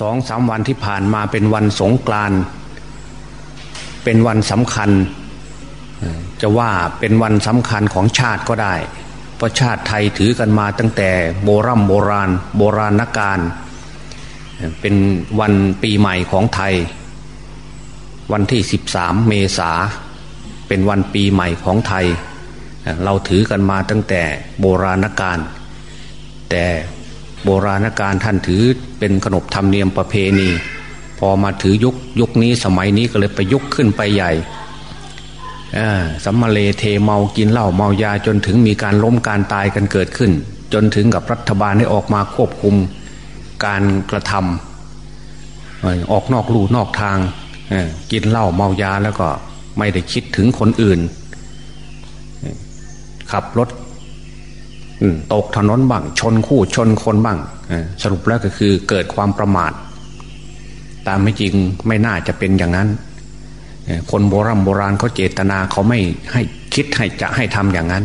สองสามวันที่ผ่านมาเป็นวันสงกรานต์เป็นวันสำคัญ จะว่าเป็นวันสำคัญของชาติก็ได้ เพราะชาติไทยถือกันมาตั้งแต่โบรโบราณ โบราณกาลเป็นวันปีใหม่ของไทย วันที่ 13 เมษาเป็นวันปีใหม่ของไทย เราถือกันมาตั้งแต่โบราณกาลแต่ โบราณกาลท่านถือเป็นขนบธรรมเนียมประเพณี พอมาถือยุคยุคนี้สมัยนี้ก็เลยไปยุคขึ้นไปใหญ่สัมมาเลเทเมากินเหล้าเมายาจนถึงมีการล้มการตายกันเกิดขึ้น จนถึงกับรัฐบาลได้ออกมาควบคุมการกระทำออกนอกลู่นอกทางกินเหล้าเมายาแล้วก็ไม่ได้คิดถึงคนอื่น ขับรถ ตกถนนบ้างชนคู่ชนคนบ้างสรุปแล้วก็คือเกิดความประมาท ตามไม่จริงไม่น่าจะเป็นอย่างนั้น คนโบราณโบราณเขาเจตนาเขาไม่ให้คิดให้จะให้ทำอย่างนั้น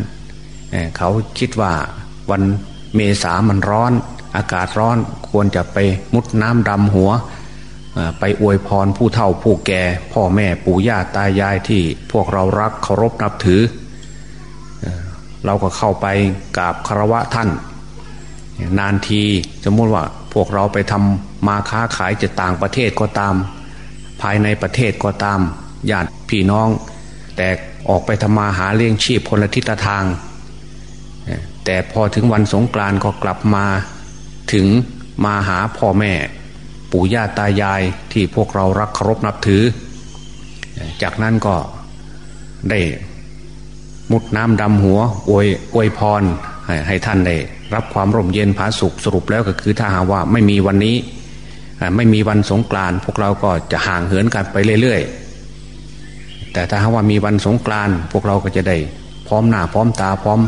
เขาคิดว่าวันเมษามันร้อน อากาศร้อนควรจะไปมุดน้ำดำหัว ไปอวยพรผู้เฒ่าผู้แก่ พ่อแม่ปู่ย่าตายายที่พวกเรารักเคารพนับถือ เราก็เข้าไปกราบคารวะท่าน นานทีสมมติว่าพวกเราไปทำมาค้าขายจะต่างประเทศก็ตาม ภายในประเทศก็ตามญาติพี่น้อง แต่ออกไปทำมาหาเลี้ยงชีพคนละทิศทาง แต่พอถึงวันสงกรานต์ก็กลับมาถึงมาหาพ่อแม่ ปู่ย่าตายายที่พวกเรารักเคารพนับถือ จากนั้นก็ได้ มุดน้ำดำหัวอวยอวยพรให้ให้ท่านได้รับความร่มเย็นผาสุขสรุปแล้วก็คือถ้าหาว่าไม่มีวันนี้ไม่มีวันสงกรานพวกเราก็จะห่างเหินกันไปเรื่อยๆ แต่ถ้าหาว่ามีวันสงกรานพวกเราก็จะได้พร้อมหน้าพร้อมตาพร้อม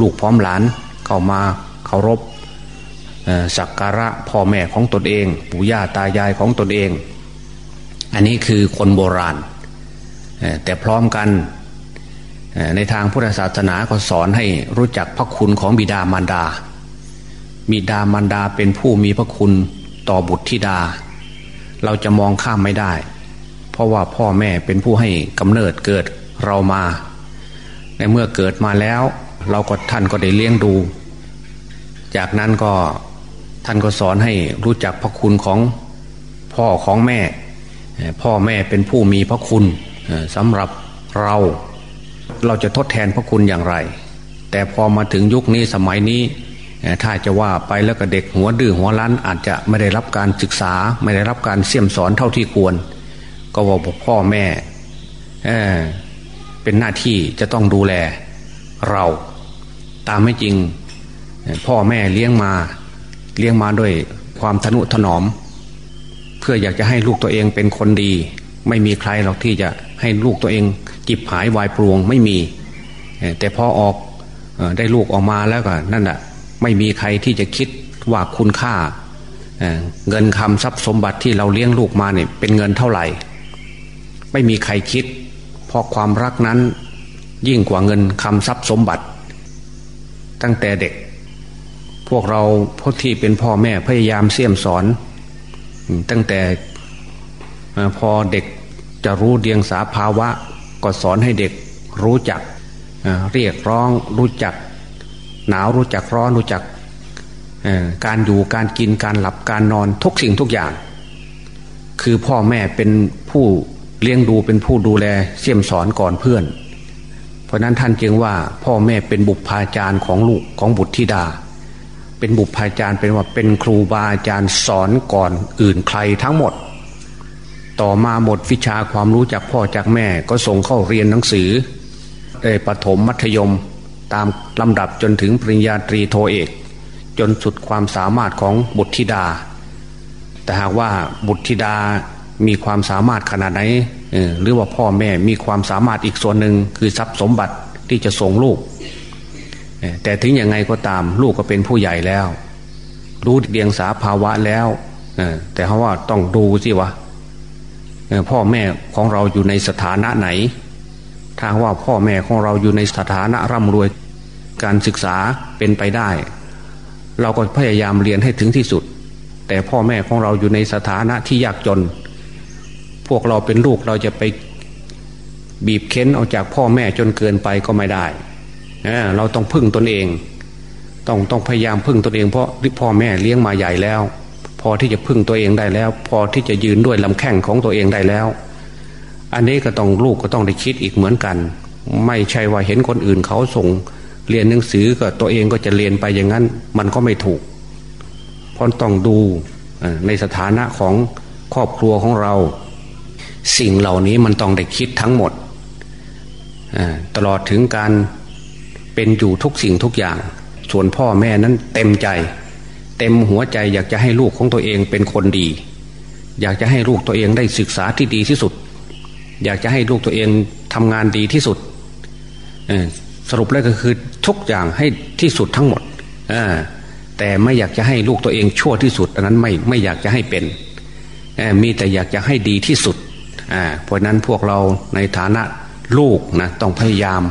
ลูกพร้อมหลานเข้ามาเคารพสักการะพ่อแม่ของตนเอง ปู่ย่าตายายของตนเอง อันนี้คือคนโบราณ แต่พร้อมกัน ในทางพุทธศาสนาก็สอนให้รู้จักพระคุณของบิดามารดา บิดามารดาเป็นผู้มีพระคุณต่อบุตรธิดา เราจะมองข้ามไม่ได้ เพราะว่าพ่อแม่เป็นผู้ให้กำเนิดเกิดเรามา ในเมื่อเกิดมาแล้ว เราก็ท่านก็ได้เลี้ยงดู จากนั้นก็ท่านก็สอนให้รู้จักพระคุณของพ่อของแม่ พ่อแม่เป็นผู้มีพระคุณสำหรับเรา เราจะทดแทนพระคุณอย่างไร แต่พอมาถึงยุคนี้สมัยนี้ ถ้าจะว่าไปแล้วก็เด็กหัวดื้อหัวรั้น อาจจะไม่ได้รับการศึกษา ไม่ได้รับการเสี่ยมสอนเท่าที่ควร ก็ว่าพ่อแม่เเป็นหน้าที่จะต้องดูแลเรา ตามไม่จริง พ่อแม่เลี้ยงมา เลี้ยงมาด้วยความทนุถนอม เพื่ออยากจะให้ลูกตัวเองเป็นคนดี ไม่มีใครหรอกที่จะ ให้ลูกตัวเองจิบหายวายปลวงไม่มี แต่พอออกได้ลูกออกมาแล้วก็นั่นแหะไม่มีใครที่จะคิดว่าคุณค่าเงินคำทรัพย์สมบัติที่เราเลี้ยงลูกมาเนี่ยเป็นเงินเท่าไหร่ ไม่มีใครคิด เพราะความรักนั้นยิ่งกว่าเงินคำทรัพย์สมบัติ ตั้งแต่เด็ก พวกเราพวกที่เป็นพ่อแม่พยายามเสี่ยมสอน ตั้งแต่พอเด็ก จะรู้เดียงสาภาวะ ก็สอนให้เด็กรู้จักเรียกร้องรู้จัก หนาวรู้จักร้อนรู้จักการอยู่การกินการหลับการนอนทุกสิ่งทุกอย่าง คือพ่อแม่เป็นผู้เลี้ยงดูเป็นผู้ดูแลเสี่ยมสอนก่อนเพื่อน เพราะนั้นท่านจึงว่าพ่อแม่เป็นบุพกาจารย์ของลูกของบุตรธิดา เป็นบุพกาจารย์เป็นว่าเป็นครูบาอาจารย์สอนก่อนอื่นใครทั้งหมด ต่อมาหมดวิชาความรู้จากพ่อจากแม่ก็ส่งเข้าเรียนหนังสือเอปฐมมัธยมตามลำดับจนถึงปริญญาตรีโทเอก จนสุดความสามารถของบุตรธิดา แต่หากว่าบุตรธิดามีความสามารถขนาดไหนหรือว่าพ่อแม่มีความสามารถอีกส่วนหนึ่งคือทรัพย์สมบัติที่จะส่งลูก แต่ถึงยังไงก็ตามลูกก็เป็นผู้ใหญ่แล้ว รู้เดียงสาภาวะแล้วแต่เขาว่าต้องดูสิวะ พ่อแม่ของเราอยู่ในสถานะไหน ถ้าว่าพ่อแม่ของเราอยู่ในสถานะร่ำรวย การศึกษาเป็นไปได้ เราก็พยายามเรียนให้ถึงที่สุด แต่พ่อแม่ของเราอยู่ในสถานะที่ยากจน พวกเราเป็นลูกเราจะไปบีบเค้นเอาจากพ่อแม่จนเกินไปก็ไม่ได้เราต้องพึ่งตนเอง ต้องต้องพยายามพึ่งตนเองเพราะพ่อแม่เลี้ยงมาใหญ่แล้ว พอที่จะพึ่งตัวเองได้แล้ว พอที่จะยืนด้วยลำแข้งของตัวเองได้แล้ว อันนี้ก็ต้องลูกก็ต้องได้คิดอีกเหมือนกัน ไม่ใช่ว่าเห็นคนอื่นเขาส่งเรียนหนังสือก็ตัวเองก็จะเรียนไปอย่างนั้น มันก็ไม่ถูกเพราะต้องดูในสถานะของครอบครัวของเรา สิ่งเหล่านี้มันต้องได้คิดทั้งหมด ตลอดถึงการเป็นอยู่ทุกสิ่งทุกอย่าง ส่วนพ่อแม่นั้นเต็มใจ เต็มหัวใจอยากจะให้ลูกของตัวเองเป็นคนดี อยากจะให้ลูกตัวเองได้ศึกษาที่ดีที่สุด อยากจะให้ลูกตัวเองทำงานดีที่สุดสรุปแล้วก็คือทุกอย่างให้ที่สุดทั้งหมดแต่ไม่อยากจะให้ลูกตัวเองชั่วที่สุดอันนั้นไม่ไม่อยากจะให้เป็นมีแต่อยากจะให้ดีที่สุดเพราะนั้นพวกเราในฐานะลูกนะต้องพยายาม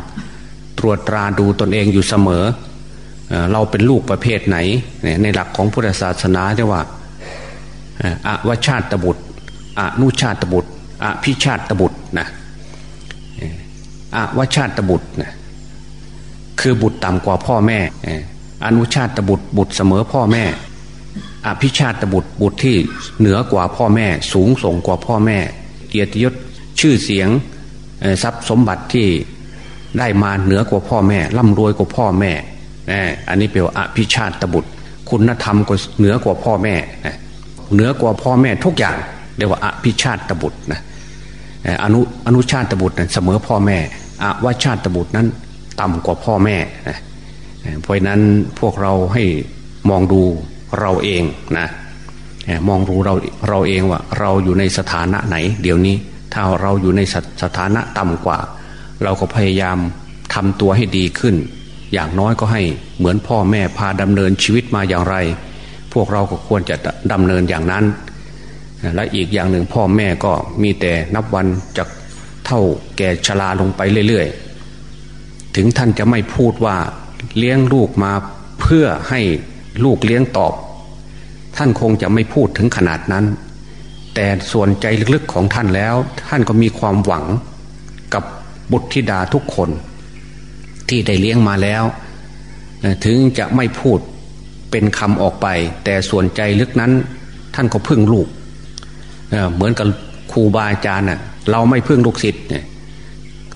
ตรวจตราดูตนเองอยู่เสมอ เราเป็นลูกประเภทไหน ในหลักของพุทธศาสนาเรียกว่าอวชาติบุตรอนุชาติบุตรอภิชาติบุตรนะอวชาติบุตรนะคือบุตรต่ำกว่าพ่อแม่อนุชาติบุตรบุตรเสมอพ่อแม่ อภิชาติบุตรบุตรที่เหนือกว่าพ่อแม่ สูงส่งกว่าพ่อแม่ เกียรติยศชื่อเสียงทรัพย์สมบัติที่ได้มาเหนือกว่าพ่อแม่ร่ำรวยกว่าพ่อแม่ อันนี้เป็นอภิชาติบุตร คุณธรรมก็เหนือกว่าพ่อแม่เหนือกว่าพ่อแม่ทุกอย่างเรียกว่าอภิชาติบุตรนะอนุอนุชาติบุตรเสมอพ่อแม่อวชาติบุตรนั้นต่ำกว่าพ่อแม่เพราะนั้นพวกเราให้มองดูเราเองนะมองดูเราเราเองว่า เราอยู่ในสถานะไหน เดี๋ยวนี้ถ้าเราอยู่ในสสถานะต่ำกว่า เราก็พยายามทำตัวให้ดีขึ้น อย่างน้อยก็ให้เหมือนพ่อแม่พาดำเนินชีวิตมาอย่างไร พวกเราก็ควรจะดำเนินอย่างนั้น และอีกอย่างหนึ่งพ่อแม่ก็มีแต่นับวันจากเท่าแก่ชราลงไปเรื่อยๆ ถึงท่านจะไม่พูดว่าเลี้ยงลูกมาเพื่อให้ลูกเลี้ยงตอบ ท่านคงจะไม่พูดถึงขนาดนั้น แต่ส่วนใจลึกๆของท่านแล้ว ท่านก็มีความหวังกับบุตรธิดาทุกคน ที่ได้เลี้ยงมาแล้ว ถึงจะไม่พูดเป็นคำออกไป แต่ส่วนใจลึกนั้นท่านก็พึ่งลูกเหมือนกับครูบาอาจารย์เราไม่พึ่งลูกศิษย์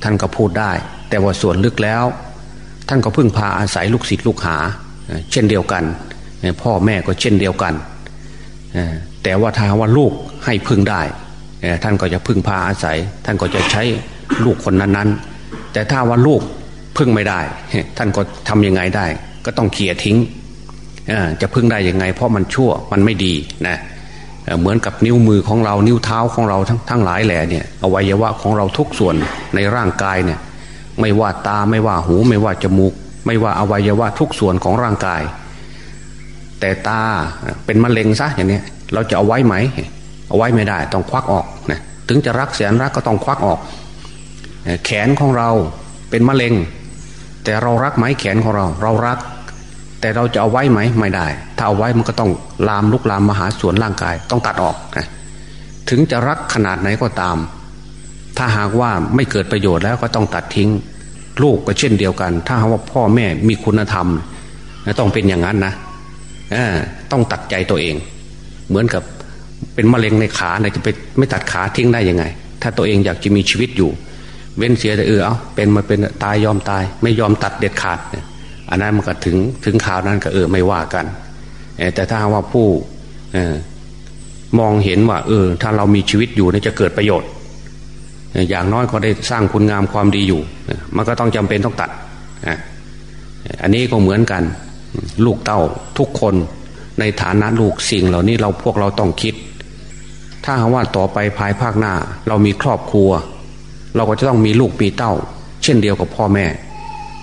ท่านก็พูดได้ แต่ว่าส่วนลึกแล้ว ท่านก็พึ่งพาอาศัยลูกศิษย์ลูกหา เช่นเดียวกัน พ่อแม่ก็เช่นเดียวกันแต่ว่าถ้าว่าลูกให้พึ่งได้ ท่านก็จะพึ่งพาอาศัย ท่านก็จะใช้ลูกคนนั้นๆ แต่ถ้าว่าลูก พึ่งไม่ได้ ท่านก็ทํำยังไงได้ ก็ต้องเขี่ยทิ้งจะพึ่งได้ยังไง เพราะมันชั่วมันไม่ดีนะเหมือนกับนิ้วมือของเรานิ้วเท้าของเราทั้งทั้งหลายแหล่เนี่ยอวัยวะของเราทุกส่วนในร่างกายเนี่ยไม่ว่าตาไม่ว่าหู ไม่ว่าจมูก ไม่ว่าอวัยวะทุกส่วนของร่างกาย แต่ตาเป็นมะเร็งซะอย่างนี้เราจะเอาไว้ไหม เอาไว้ไม่ได้ต้องควักออกนะถึงจะรักแสนรักก็ต้องควักออก แขนของเราเป็นมะเร็ง แต่เรารักไหมแขนของเรา เรารัก แต่เราจะเอาไว้ไหมไม่ได้ ถ้าเอาไว้มันก็ต้องลามลุกลามมาหาส่วนร่างกาย ต้องตัดออกนะถึงจะรักขนาดไหนก็ตาม ถ้าหากว่าไม่เกิดประโยชน์แล้วก็ต้องตัดทิ้ง ลูกก็เช่นเดียวกัน ถ้าหากว่าพ่อแม่มีคุณธรรมต้องเป็นอย่างนั้นนะต้องตัดใจตัวเอง เหมือนกับเป็นมะเร็งในขาเนี่ยจะไปไม่ตัดขาทิ้งได้ยังไง ถ้าตัวเองอยากจะมีชีวิตอยู่ เว้นเสียแต่เออเอาเป็นมาเป็นตายยอมตาย ไม่ยอมตัดเด็ดขาดเนี่ยอันนั้นมันก็ถึงถึงข่าวนั้นก็เออไม่ว่ากัน แต่ถ้าว่าผู้มองเห็นว่า เออ ถ้าเรามีชีวิตอยู่เนี่ยจะเกิดประโยชน์ อย่างน้อยก็ได้สร้างคุณงามความดีอยู่ มันก็ต้องจำเป็นต้องตัด อันนี้ก็เหมือนกัน ลูกเต้าทุกคนในฐานะลูกสิ่งเหล่านี้เราพวกเราต้องคิด ถ้าว่าต่อไปภายภาคหน้า เรามีครอบครัว เราก็จะต้องมีลูกมีเต้า เช่นเดียวกับพ่อแม่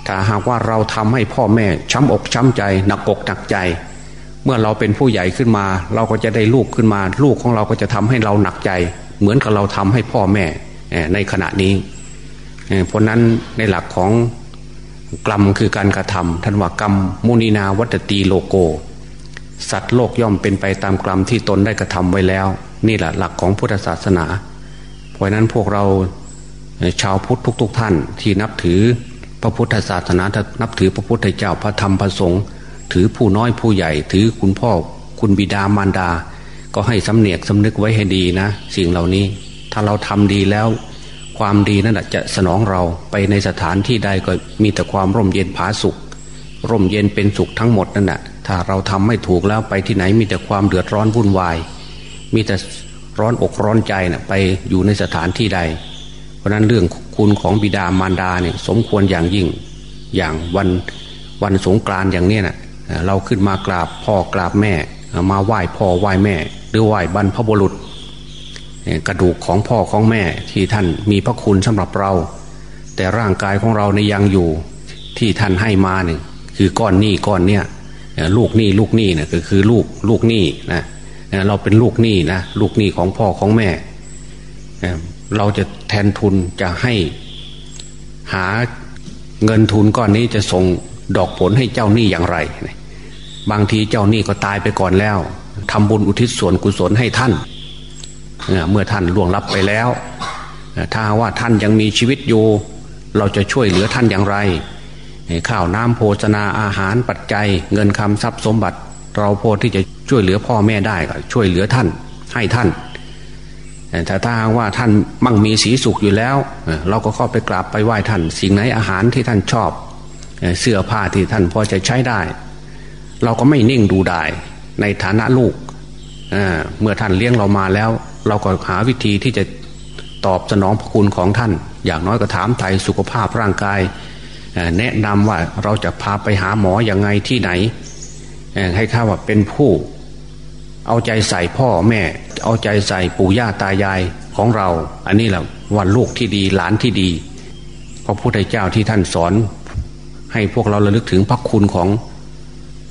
ถ้าหากว่าเราทำให้พ่อแม่ช้ำอกช้ำใจหนักอกหนักใจ เมื่อเราเป็นผู้ใหญ่ขึ้นมา เราก็จะได้ลูกขึ้นมา ลูกของเราก็จะทำให้เราหนักใจ เหมือนกับเราทำให้พ่อแม่ในขณะนี้เพราะนั้นในหลักของกรรมคือการกระทำท่านว่ากรรมมุนีนาวัตตีโลโก สัตว์โลกย่อมเป็นไปตามกรรมที่ตนได้กระทำไว้แล้ว นี่แหละหลักของพุทธศาสนา เพราะนั้นพวกเรา ชาวพุทธทุกๆทท่าน ที่นับถือพระพุทธศาสนานับถือพระพุทธเจ้าพระธรรมพระสงฆ์ถือผู้น้อยผู้ใหญ่ ถือคุณพ่อคุณบิดามารดา ก็ให้สำเนียกสำนึกไว้ให้ดีนะ สิ่งเหล่านี้ ถ้าเราทำดีแล้ว ความดีนั่นแหละจะสนองเราไปในสถานที่ใดก็มีแต่ความร่มเย็นผาสุข ร่มเย็นเป็นสุขทั้งหมดนั่นแหละถ้าเราทำไม่ถูกแล้วไปที่ไหนมีแต่ความเดือดร้อนวุ่นวาย มีแต่ร้อนอกร้อนใจนะ่ะไปอยู่ในสถานที่ใด เพราะนั้นเรื่องคุณของบิดามารดาเนี่ย สมควรอย่างยิ่ง อย่างวันวันสงกรานอย่างเนี้ยนะเราขึ้นมากราบพ่อกราบแม่ มาไหว้พ่อไหว้แม่ หรือไหว้บรรพบุรุษ กระดูกของพ่อของแม่ที่ท่านมีพระคุณสำหรับเรา แต่ร่างกายของเราในยังอยู่ที่ท่านให้มาเนี่ยคือก้อนนี้ก้อนเนี้ยลูกหนี้ลูกหนี้นะก็คือลูกลูกหนี้นะเราเป็นลูกหนี้นะลูกหนี้ของพ่อของแม่ เราจะแทนทุนจะให้หาเงินทุนก้อนนี้จะส่งดอกผลให้เจ้าหนี้อย่างไร บางทีเจ้าหนี้ก็ตายไปก่อนแล้วทำบุญอุทิศส่วนกุศลให้ท่าน เมื่อท่านล่วงลับไปแล้ว ถ้าว่าท่านยังมีชีวิตอยู่ เราจะช่วยเหลือท่านอย่างไร ข้าวน้ำโภชนาอาหารปัจจัย เงินคำทรัพย์สมบัติ เราพอที่จะช่วยเหลือพ่อแม่ได้ก็ช่วยเหลือท่านให้ท่าน แต่ถ้าว่าท่านมั่งมีสีสุขอยู่แล้ว เราก็เข้าไปกราบไปไหว้ท่าน สิ่งไหนอาหารที่ท่านชอบ เสื้อผ้าที่ท่านพอจะใช้ได้ เราก็ไม่นิ่งดูได้ในฐานะลูกเมื่อท่านเลี้ยงเรามาแล้ว เราก็หาวิธีที่จะตอบสนองพระคุณของท่าน อย่างน้อยก็ถามไถ่สุขภาพร่างกาย แนะนำว่าเราจะพาไปหาหมออย่างไงที่ไหน ให้ข้าว่าเป็นผู้ เอาใจใส่พ่อแม่ เอาใจใส่ปู่ย่าตายายของเรา อันนี้แหละวันลูกที่ดีหลานที่ดีพระพุทธเจ้าที่ท่านสอน ให้พวกเราระลึกถึงพระคุณของ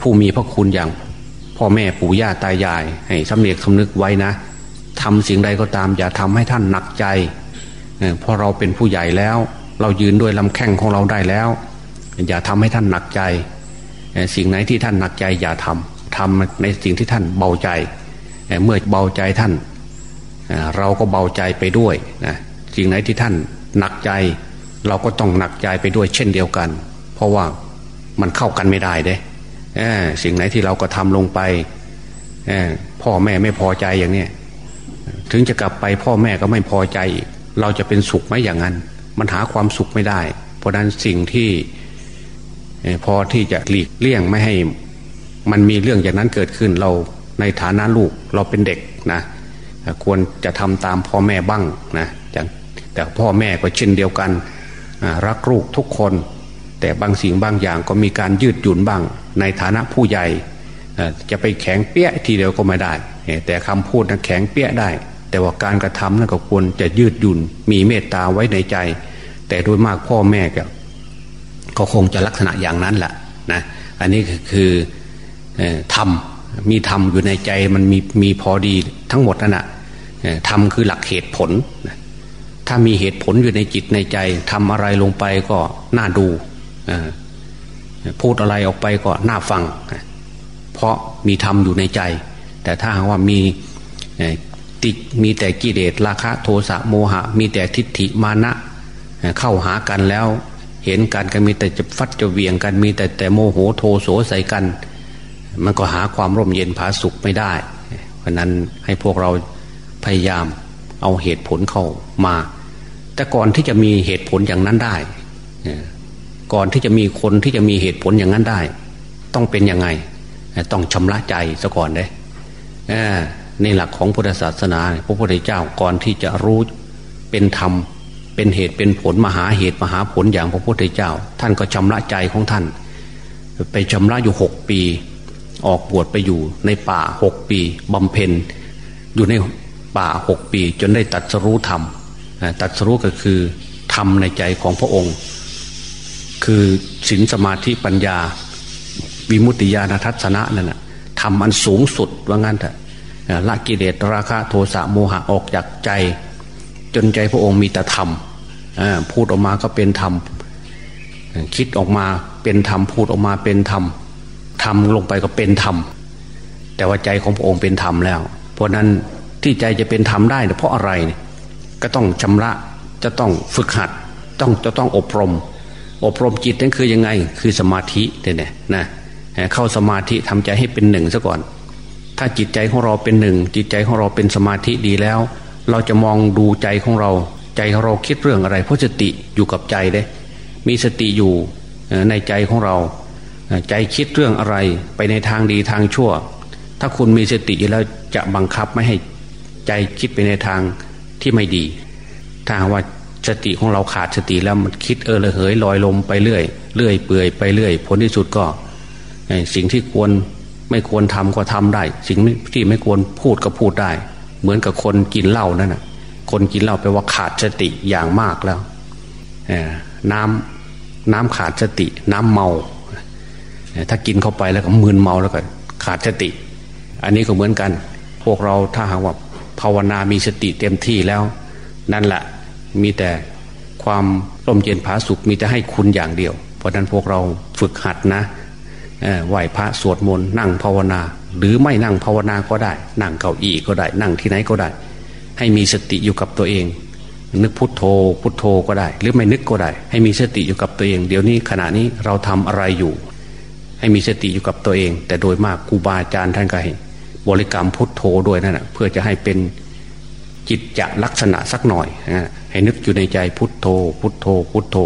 ผู้มีพระคุณอย่าง พ่อแม่ปู่ย่าตายาย ให้สำเนียกสำนึกไว้นะทำสิ่งใดก็ตามอย่าทำให้ท่านหนักใจเพราะเราเป็นผู้ใหญ่แล้ว เรายืนด้วยลำแข้งของเราได้แล้ว อย่าทำให้ท่านหนักใจ สิ่งไหนที่ท่านหนักใจอย่าทำทำในสิ่งที่ท่านเบาใจ เมื่อเบาใจท่าน เราก็เบาใจไปด้วยนะสิ่งไหนที่ท่านหนักใจ เราก็ต้องหนักใจไปด้วยเช่นเดียวกัน เพราะว่ามันเข้ากันไม่ได้เด้สิ่งไหนที่เราก็ทำลงไปพ่อแม่ไม่พอใจอย่างนี้ถึงจะกลับไปพ่อแม่ก็ไม่พอใจอีกเราจะเป็นสุขไหมอย่างนั้น มันหาความสุขไม่ได้ เพราะนั้นสิ่งที่พอที่จะหลีกเลี่ยงไม่ให้ มันมีเรื่องอย่างนั้นเกิดขึ้นเรา ในฐานะลูกเราเป็นเด็กนะควรจะทำตามพ่อแม่บ้างนะแต่พ่อแม่ก็เช่นเดียวกันรักลูกทุกคน แต่บางสิ่งบางอย่างก็มีการยืดหยุ่นบ้าง ในฐานะผู้ใหญ่จะไปแข็งเปี้ยทีเดียวก็ไม่ได้ แต่คำพูดนะแข็งเปี้ยได้ แต่ว่าการกระทำนั่นก็ควรจะยืดหยุ่นมีเมตตาไว้ในใจ แต่โดยมากพ่อแม่ก็ก็คงจะลักษณะอย่างนั้นแหละนะอันนี้คือทำ มีธรรมอยู่ในใจมันมีมีพอดีทั้งหมดนั่นแหะธรรมคือหลักเหตุผล ถ้ามีเหตุผลอยู่ในจิตในใจทำอะไรลงไปก็น่าดูพูดอะไรออกไปก็น่าฟัง เพราะมีธรรมอยู่ในใจ แต่ถ้าว่ามีติมีแต่กิเลสราคะโทสะโมหะ มีแต่ทิฏฐิมานะเข้าหากันแล้ว เห็นกันก็มีแต่จะฟัดจะเวียงกัน มีแต่แต่โมโหโทโสใส่กัน มันก็หาความร่มเย็นผาสุขไม่ได้ เพราะนั้นให้พวกเราพยายามเอาเหตุผลเข้ามา แต่ก่อนที่จะมีเหตุผลอย่างนั้นได้ ก่อนที่จะมีคนที่จะมีเหตุผลอย่างนั้นได้ ต้องเป็นยังไง ต้องชำระใจซะก่อนเลยในหลักของพุทธศาสนา พระพุทธเจ้าก่อนที่จะรู้เป็นธรรมเป็นเหตุเป็นผลมหาเหตุมหาผลอย่างพระพุทธเจ้า ท่านก็ชำระใจของท่าน ไปชำระอยู่หกปี ออกบวชไปอยู่ในป่าหกปีบำเพ็ญ อยู่ในป่าหกปี จนได้ตัดสรู้ธรรมตัดสรู้ก็คือธรรมในใจของพระองค์ คือศีลสมาธิปัญญา วิมุตติญาณทัศนะนั่นแหะทำอันสูงสุดว่างั้นเถอะละกิเลสราคะโทสะโมหะออกจากใจ จนใจพระองค์มีแต่ธรรมพูดออกมาก็เป็นธรรมคิดออกมาเป็นธรรมพูดออกมาเป็นธรรม ทำลงไปก็เป็นธรรม แต่ว่าใจของพระองค์เป็นธรรมแล้ว เพราะนั้นที่ใจจะเป็นธรรมได้เพราะอะไรเนี่ยก็ต้องชำระจะต้องฝึกหัด ต้องจะต้องอบรม อบรมจิตนั่นคือยังไง คือสมาธิเนี่ยนะเข้าสมาธิทำใจให้เป็นหนึ่งซะก่อน ถ้าจิตใจของเราเป็นหนึ่ง จิตใจของเราเป็นสมาธิดีแล้ว เราจะมองดูใจของเรา ใจของเราคิดเรื่องอะไรเพราะสติอยู่กับใจเลยมีสติอยู่ในใจของเรา ใจคิดเรื่องอะไรไปในทางดีทางชั่ว ถ้าคุณมีสติแล้วจะบังคับไม่ให้ใจคิดไปในทางที่ไม่ดี ถ้าว่าสติของเราขาดสติแล้วมันคิดเออระเหยลอยลมไปเรื่อยเรื่อยเปื่อยไปเรื่อย ผลที่สุดก็ สิ่งที่ควรไม่ควรทำก็ทำได้ สิ่งที่ไม่ควรพูดก็พูดได้ เหมือนกับคนกินเหล้านั่นนะคนกินเหล้าแปลว่าขาดสติอย่างมากแล้วน้ำน้ำขาดสติ น้ำเมา ถ้ากินเข้าไปแล้วก็มึนเมาแล้วก็ขาดสติ อันนี้ก็เหมือนกัน พวกเราถ้าหากว่าภาวนามีสติเต็มที่แล้ว นั่นแหละมีแต่ความร่มเย็นผาสุขมีแต่ให้คุณอย่างเดียว เพราะนั้นพวกเราฝึกหัดนะไหวพระสวดมนต์นั่งภาวนา หรือไม่นั่งภาวนาก็ได้ นั่งเก้าอี้ก็ได้ นั่งที่ไหนก็ได้ ให้มีสติอยู่กับตัวเอง นึกพุทโธ พุทโธก็ได้ หรือไม่นึกก็ได้ ให้มีสติอยู่กับตัวเอง เดี๋ยวนี้ขณะนี้เราทำอะไรอยู่ ให้มีสติอยู่กับตัวเอง แต่โดยมากครูบาอาจารย์ท่านก็ให้บริกรรมพุทโธด้วยนั่นแหะเพื่อจะให้เป็นจิตจะลักษณะสักหน่อยให้นึกอยู่ในใจพุทโธ พุทโธ พุทโธ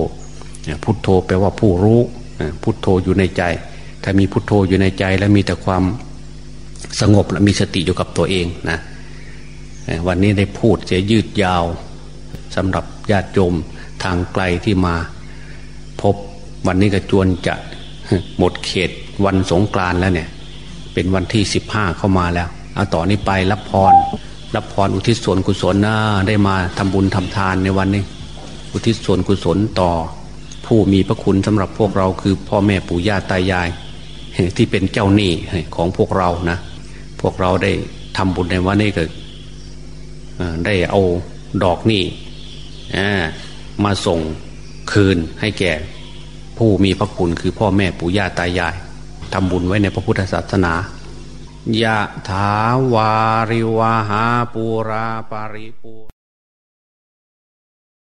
พุทโธแปลว่าผู้รู้พุทโธอยู่ในใจ ถ้ามีพุทโธอยู่ในใจแล้วมีแต่ความสงบและมีสติอยู่กับตัวเองนะวันนี้ได้พูดเสียยืดยาวสำหรับญาติโยมทางไกลที่มาพบวันนี้ก็จวนจะ หมดเขตวันสงกรานแล้วเนี่ย เป็นวันที่สิบห้าเข้ามาแล้วเอาต่อนนี้ไปรับพร รับพรอุทิศส่วนกุศลนะได้มาทำบุญทำทานในวันนี้ อุทิศส่วนกุศลต่อ ผู้มีพระคุณสำหรับพวกเราคือพ่อแม่ปู่ย่าตายายที่เป็นเจ้าหนี้ของพวกเรานะ พวกเราได้ทำบุญในวันนี้ก็ได้เอาดอกหนี้มาส่งคืนให้แก่ ผู้มีพระคุณคือพ่อแม่ปู่ย่าตายายทำบุญไว้ในพระพุทธศาสนายะถาวาริวาหาปูราปาริปู